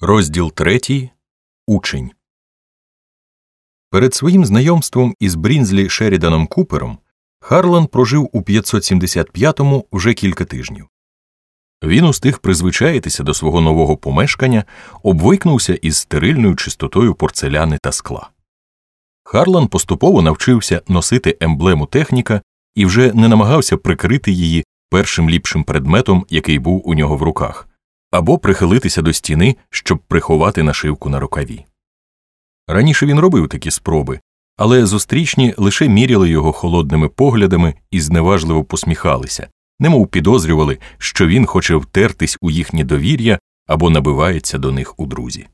Розділ третій. Учень. Перед своїм знайомством із Брінзлі Шеріданом Купером Харлан прожив у 575-му вже кілька тижнів. Він устиг призвичаїтися до свого нового помешкання, обвикнувся із стерильною чистотою порцеляни та скла. Харлан поступово навчився носити емблему техніка і вже не намагався прикрити її першим ліпшим предметом, який був у нього в руках або прихилитися до стіни, щоб приховати нашивку на рукаві. Раніше він робив такі спроби, але зустрічні лише міряли його холодними поглядами і зневажливо посміхалися, немов підозрювали, що він хоче втертись у їхнє довір'я або набивається до них у друзі.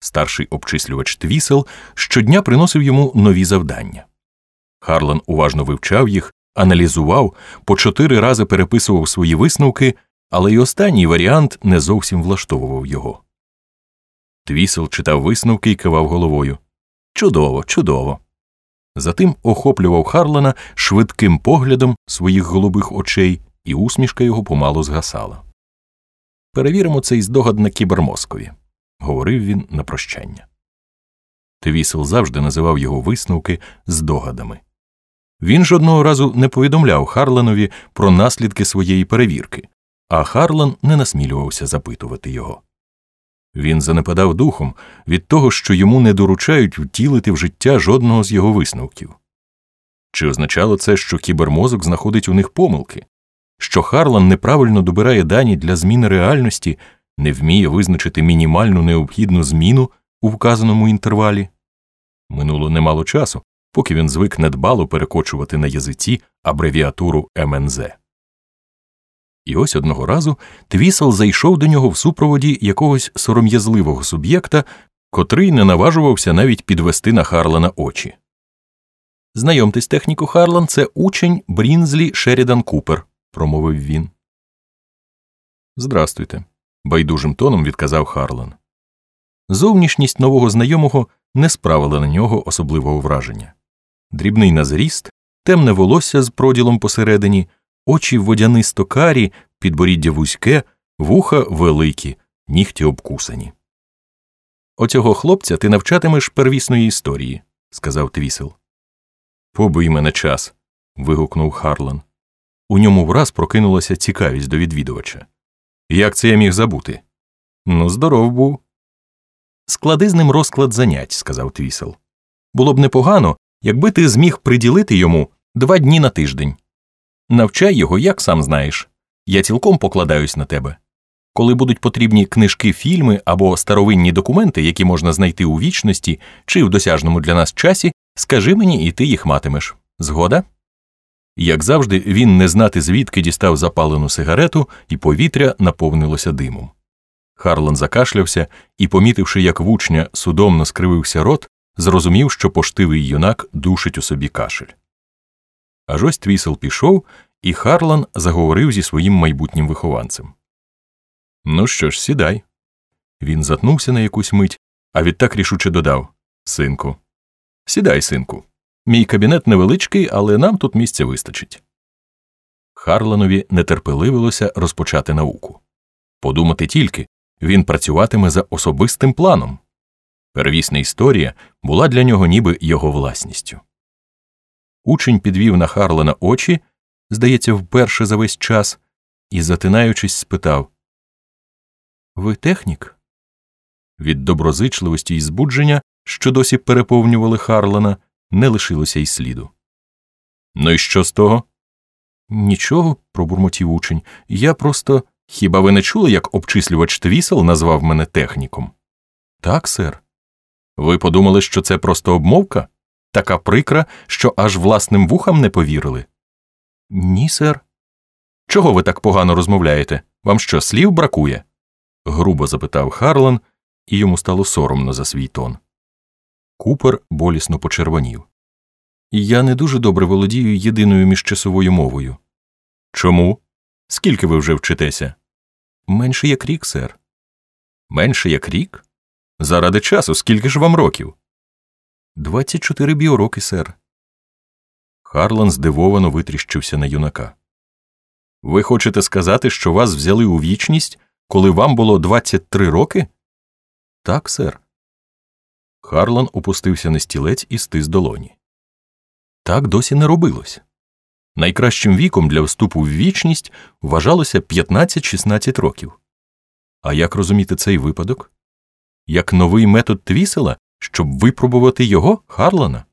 Старший обчислювач Твісел щодня приносив йому нові завдання. Харлан уважно вивчав їх, аналізував, по чотири рази переписував свої висновки але й останній варіант не зовсім влаштовував його. Твісел читав висновки і кивав головою. Чудово, чудово. Затим охоплював Харлана швидким поглядом своїх голубих очей, і усмішка його помалу згасала. Перевіримо цей здогад на кібермозкові, говорив він на прощання. Твісел завжди називав його висновки здогадами. Він жодного разу не повідомляв Харланові про наслідки своєї перевірки, а Харлан не насмілювався запитувати його. Він занепадав духом від того, що йому не доручають втілити в життя жодного з його висновків. Чи означало це, що кібермозок знаходить у них помилки, що Харлан неправильно добирає дані для зміни реальності, не вміє визначити мінімальну необхідну зміну у вказаному інтервалі? Минуло немало часу, поки він звик недбало перекочувати на язиці абревіатуру МНЗ. І ось одного разу Твісел зайшов до нього в супроводі якогось сором'язливого суб'єкта, котрий не наважувався навіть підвести на Харлана очі. Знайомтесь, техніку Харлан, це учень Брінзлі Шерідан Купер, промовив він. Здрастуйте, байдужим тоном відказав Харлан. Зовнішність нового знайомого не справила на нього особливого враження. Дрібний на зріст, темне волосся з проділом посередині очі водянисто карі, підборіддя вузьке, вуха великі, нігті обкусані. Оцього хлопця ти навчатимеш первісної історії, сказав Твісел. Побий мене час. вигукнув Харлан. У ньому враз прокинулася цікавість до відвідувача. Як це я міг забути? Ну, здоров був. Склади з ним розклад занять, сказав Твісел. Було б непогано, якби ти зміг приділити йому два дні на тиждень. Навчай його, як сам знаєш. Я цілком покладаюсь на тебе. Коли будуть потрібні книжки, фільми або старовинні документи, які можна знайти у вічності чи в досяжному для нас часі, скажи мені, і ти їх матимеш. Згода? Як завжди, він не знати звідки дістав запалену сигарету, і повітря наповнилося димом. Харлан закашлявся і, помітивши, як в учня судомно скривився рот, зрозумів, що поштивий юнак душить у собі кашель. Аж ось твісел пішов, і Харлан заговорив зі своїм майбутнім вихованцем. Ну що ж, сідай. Він затнувся на якусь мить, а відтак рішуче додав Синку, сідай, синку. Мій кабінет невеличкий, але нам тут місця вистачить. Харланові нетерпеливилося розпочати науку. Подумати тільки він працюватиме за особистим планом. Первісна історія була для нього ніби його власністю. Учень підвів на Харлана очі, здається, вперше за весь час, і, затинаючись, спитав Ви технік? Від доброзичливості і збудження, що досі переповнювали Харлана, не лишилося й сліду. Ну і що з того? Нічого, пробурмотів учень. Я просто. Хіба ви не чули, як обчислювач твісел назвав мене техніком? Так, сер. Ви подумали, що це просто обмовка? Така прикра, що аж власним вухам не повірили? Ні, сер. Чого ви так погано розмовляєте? Вам що, слів бракує? грубо запитав Харлан, і йому стало соромно за свій тон. Купер болісно почервонів. Я не дуже добре володію єдиною міжчасовою мовою. Чому? Скільки ви вже вчитеся? Менше як рік, сер. Менше як рік? Заради часу, скільки ж вам років? Двадцять чотири біороки, сер. Харлан здивовано витріщився на юнака. Ви хочете сказати, що вас взяли у вічність, коли вам було 23 роки? Так, сер. Харлан опустився на стілець і стис долоні. Так досі не робилось. Найкращим віком для вступу в вічність вважалося 15-16 років. А як розуміти цей випадок? Як новий метод твісела, щоб випробувати його, Харлана?